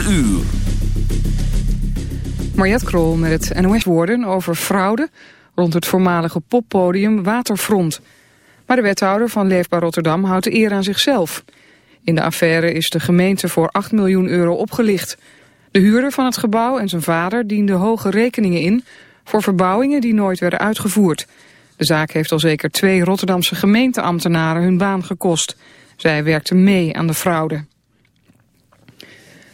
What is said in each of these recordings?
4 uur. Mariette Krol met het NOS-woorden over fraude rond het voormalige poppodium Waterfront. Maar de wethouder van Leefbaar Rotterdam houdt de eer aan zichzelf. In de affaire is de gemeente voor 8 miljoen euro opgelicht. De huurder van het gebouw en zijn vader dienden hoge rekeningen in... voor verbouwingen die nooit werden uitgevoerd. De zaak heeft al zeker twee Rotterdamse gemeenteambtenaren hun baan gekost. Zij werkten mee aan de fraude.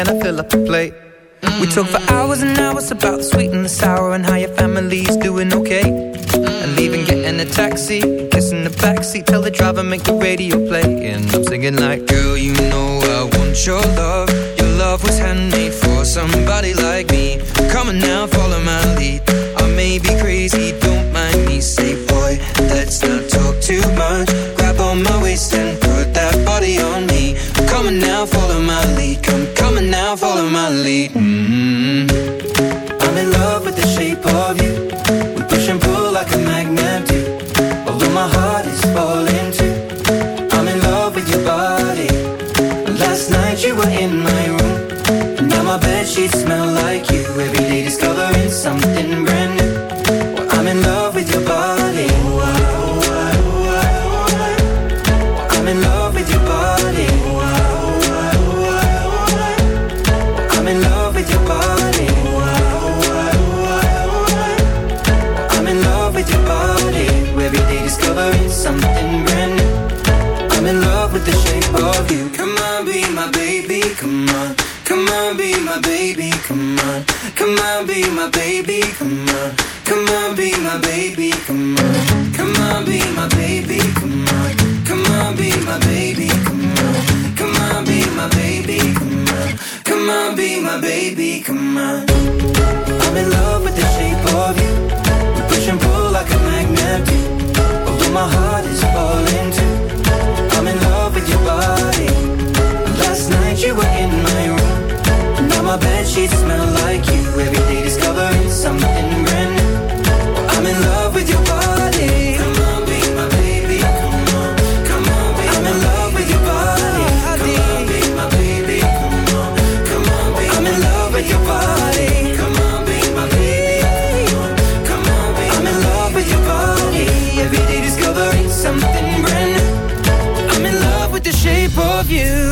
and I fill up the plate. We talk for hours and hours about the sweet and the sour and how your family's doing okay. And leaving, getting a taxi, kissing the backseat, tell the driver make the radio play. And I'm singing like, girl, you know I want your love. Your love was handmade for somebody like me. Come on now, follow my lead. I may be crazy, don't mind me. Say, boy, let's not of you.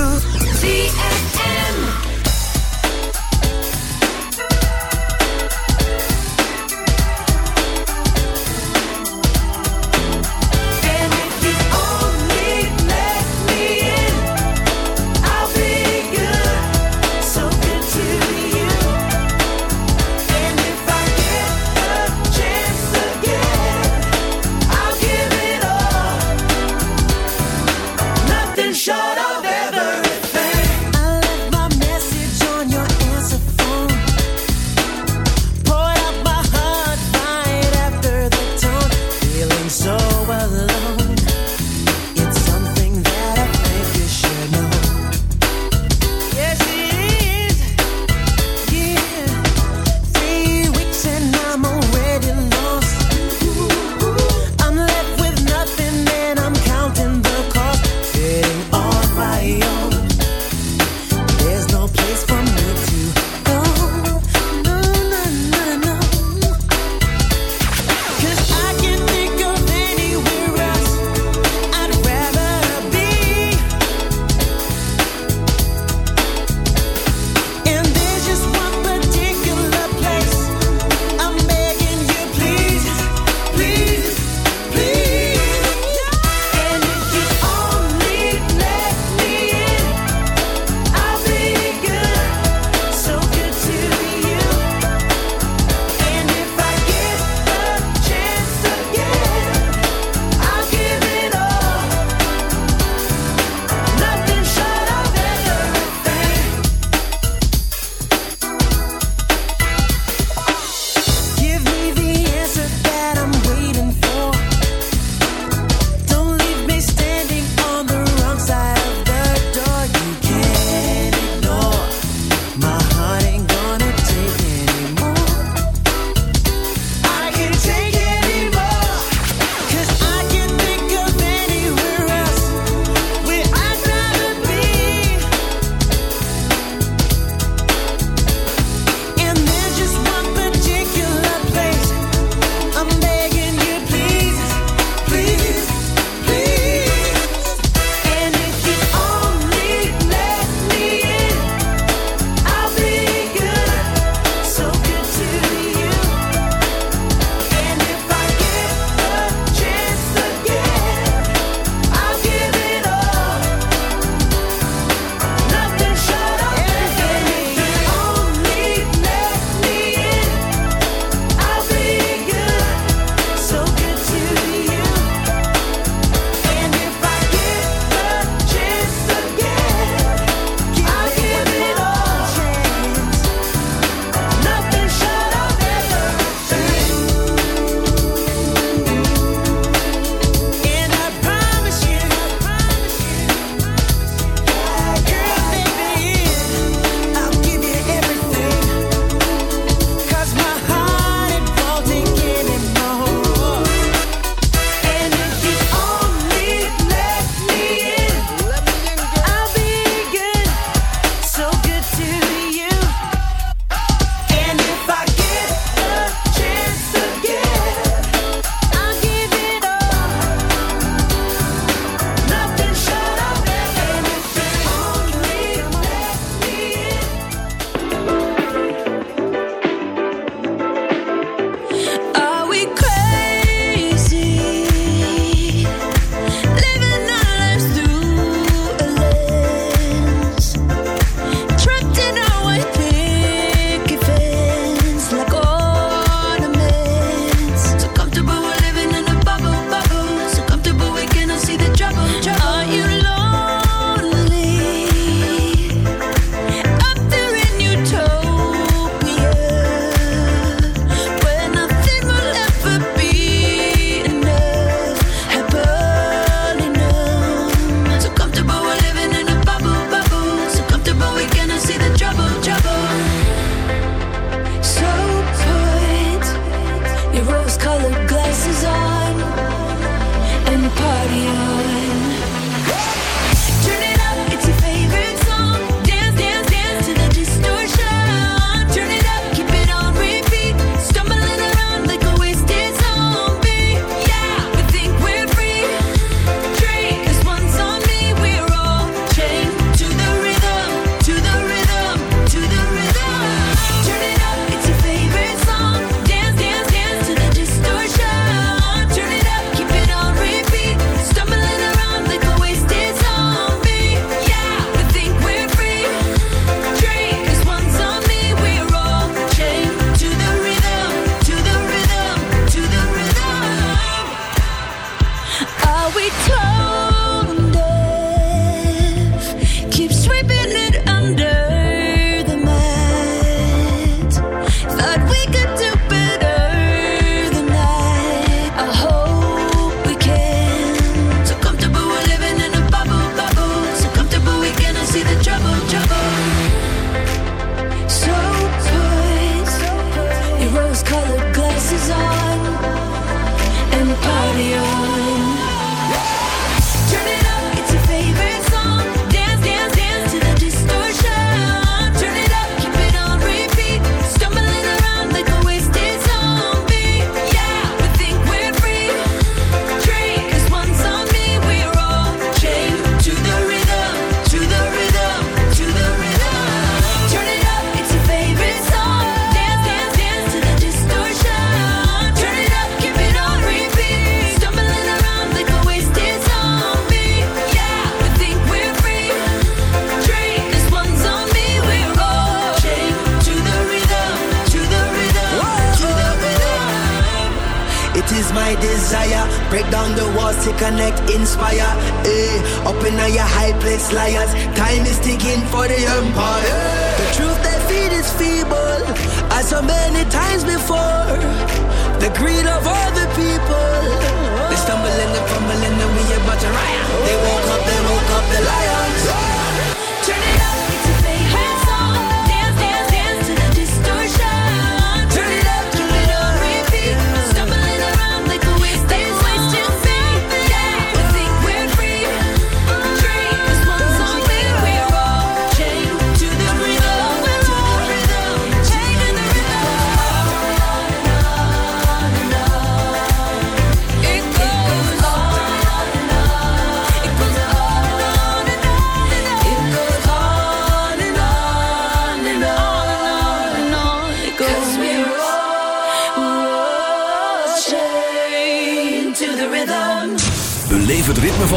Liars.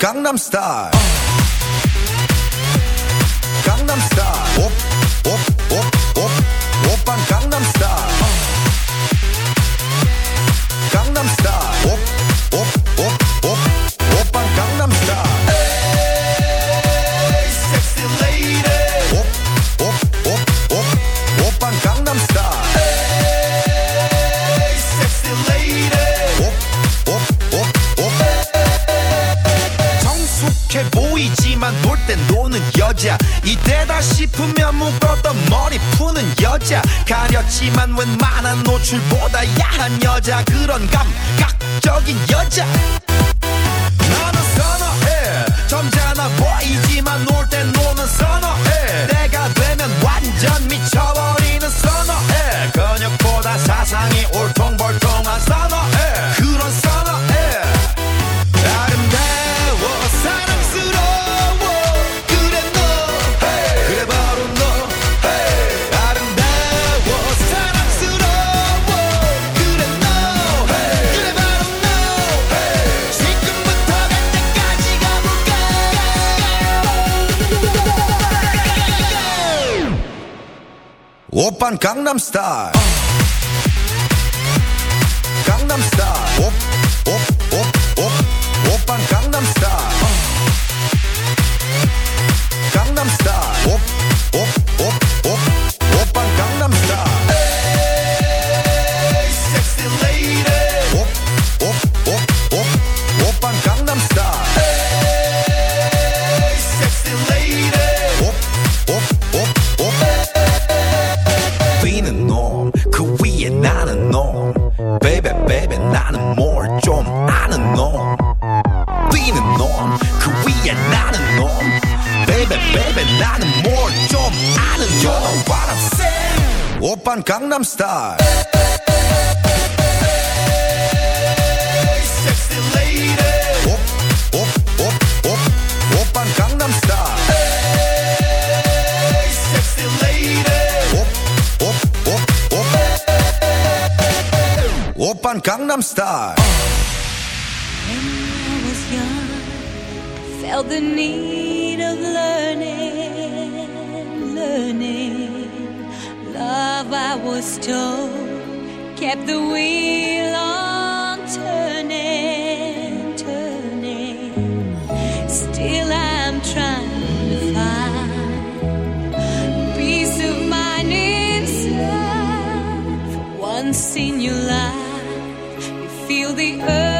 Gangnam Style. on Gangnam Style. star. Open Gangnam Style. When I was young, felt the need. crystal kept the wheel on turning, turning. Still, I'm trying to find peace of mind inside. Once in your life, you feel the earth.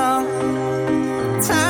Time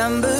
September